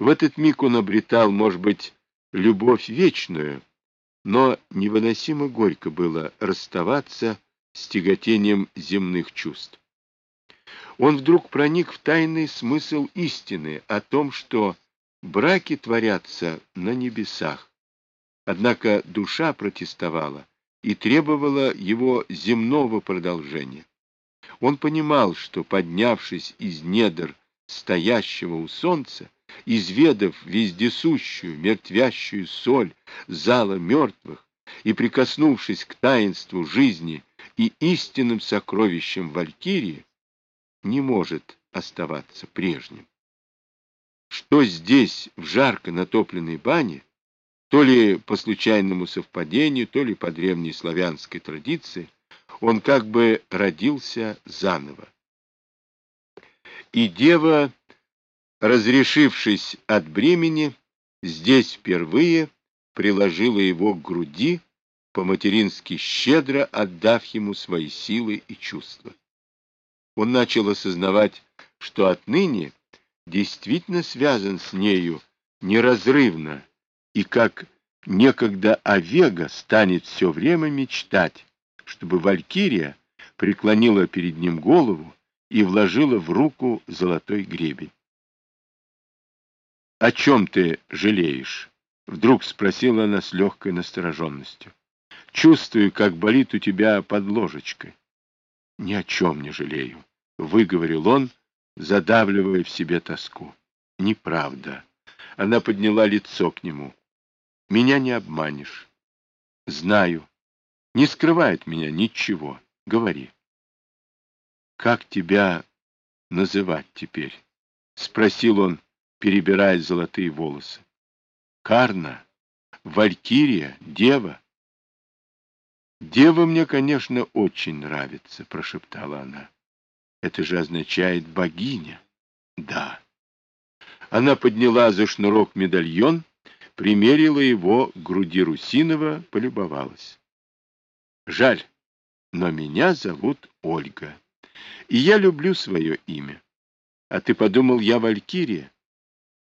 В этот миг он обретал, может быть, любовь вечную, но невыносимо горько было расставаться с тяготением земных чувств. Он вдруг проник в тайный смысл истины о том, что браки творятся на небесах. Однако душа протестовала и требовала его земного продолжения. Он понимал, что, поднявшись из недр стоящего у солнца, изведав вездесущую, мертвящую соль зала мертвых и прикоснувшись к таинству жизни и истинным сокровищам Валькирии, не может оставаться прежним. Что здесь, в жарко натопленной бане, то ли по случайному совпадению, то ли по древней славянской традиции, он как бы родился заново. И дева, разрешившись от бремени, здесь впервые приложила его к груди, по-матерински щедро отдав ему свои силы и чувства. Он начал осознавать, что отныне действительно связан с нею неразрывно, и как некогда Овега станет все время мечтать, чтобы Валькирия преклонила перед ним голову и вложила в руку золотой гребень. — О чем ты жалеешь? — вдруг спросила она с легкой настороженностью. — Чувствую, как болит у тебя под ложечкой. — Ни о чем не жалею, — выговорил он, задавливая в себе тоску. — Неправда. Она подняла лицо к нему. — Меня не обманешь. — Знаю. Не скрывает меня ничего. Говори. — Как тебя называть теперь? — спросил он, перебирая золотые волосы. — Карна? Валькирия? Дева? — Дева мне, конечно, очень нравится, — прошептала она. — Это же означает богиня. — Да. Она подняла за шнурок медальон, примерила его к груди Русинова, полюбовалась. Жаль, но меня зовут Ольга, и я люблю свое имя. А ты подумал, я Валькирия?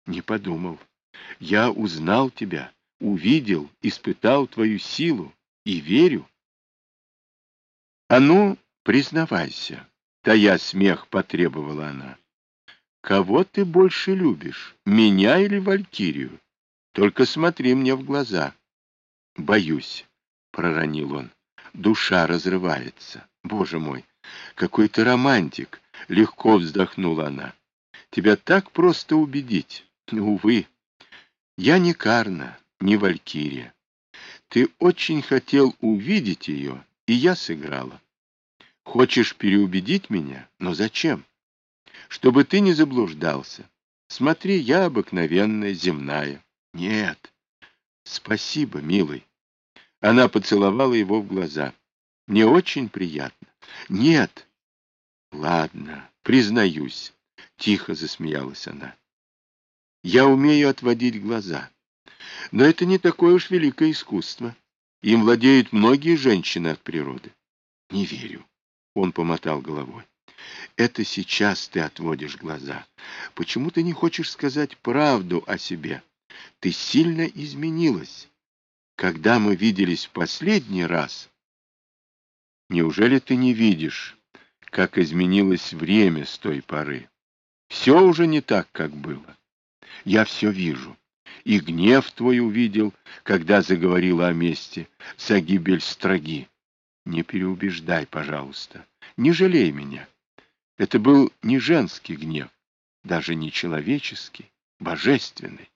Не подумал. Я узнал тебя, увидел, испытал твою силу и верю. А ну, признавайся, тая смех потребовала она. Кого ты больше любишь, меня или Валькирию? Только смотри мне в глаза. Боюсь, проронил он. Душа разрывается. Боже мой, какой ты романтик! Легко вздохнула она. Тебя так просто убедить. Увы, я не Карна, не Валькирия. Ты очень хотел увидеть ее, и я сыграла. Хочешь переубедить меня? Но зачем? Чтобы ты не заблуждался. Смотри, я обыкновенная, земная. Нет. Спасибо, милый. Она поцеловала его в глаза. Мне очень приятно. Нет. Ладно, признаюсь. Тихо засмеялась она. Я умею отводить глаза. Но это не такое уж великое искусство. Им владеют многие женщины от природы. Не верю. Он помотал головой. Это сейчас ты отводишь глаза. Почему ты не хочешь сказать правду о себе? Ты сильно изменилась. Когда мы виделись в последний раз... Неужели ты не видишь, как изменилось время с той поры? Все уже не так, как было. Я все вижу. И гнев твой увидел, когда заговорила о месте, за гибель строги. Не переубеждай, пожалуйста. Не жалей меня. Это был не женский гнев, даже не человеческий, божественный.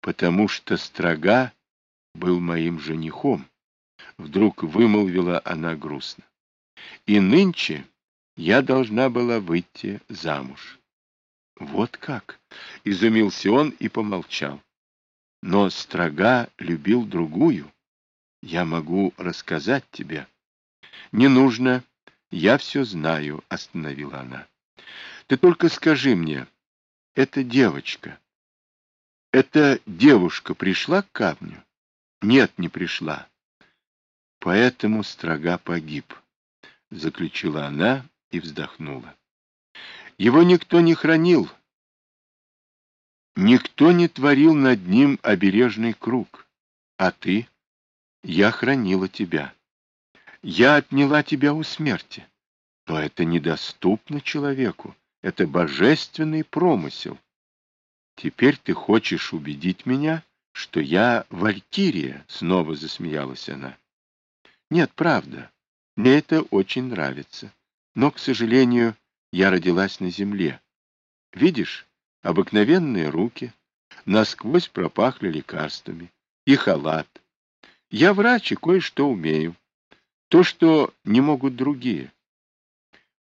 Потому что строга был моим женихом, вдруг вымолвила она грустно. И нынче я должна была выйти замуж. Вот как! Изумился он и помолчал. Но строга любил другую. Я могу рассказать тебе. Не нужно. Я все знаю, остановила она. Ты только скажи мне, эта девочка, эта девушка пришла к камню? Нет, не пришла. Поэтому строга погиб, заключила она и вздохнула. Его никто не хранил. Никто не творил над ним обережный круг. А ты? Я хранила тебя. Я отняла тебя у смерти. Но это недоступно человеку. Это божественный промысел. Теперь ты хочешь убедить меня, что я валькирия? Снова засмеялась она. Нет, правда. Мне это очень нравится. Но, к сожалению, я родилась на земле. Видишь, обыкновенные руки, насквозь пропахли лекарствами, и халат. Я врач и кое-что умею. То, что не могут другие.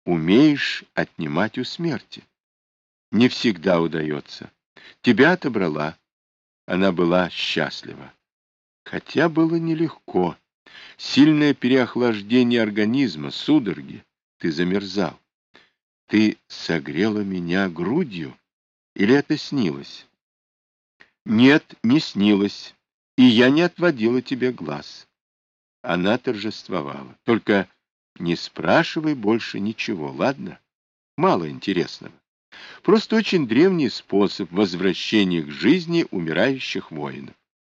Умеешь отнимать у смерти. Не всегда удается. Тебя отобрала. Она была счастлива. Хотя было нелегко. Сильное переохлаждение организма, судороги. Ты замерзал. Ты согрела меня грудью? Или это снилось? Нет, не снилось. И я не отводила тебе глаз. Она торжествовала. Только не спрашивай больше ничего, ладно? Мало интересного. Просто очень древний способ возвращения к жизни умирающих воинов.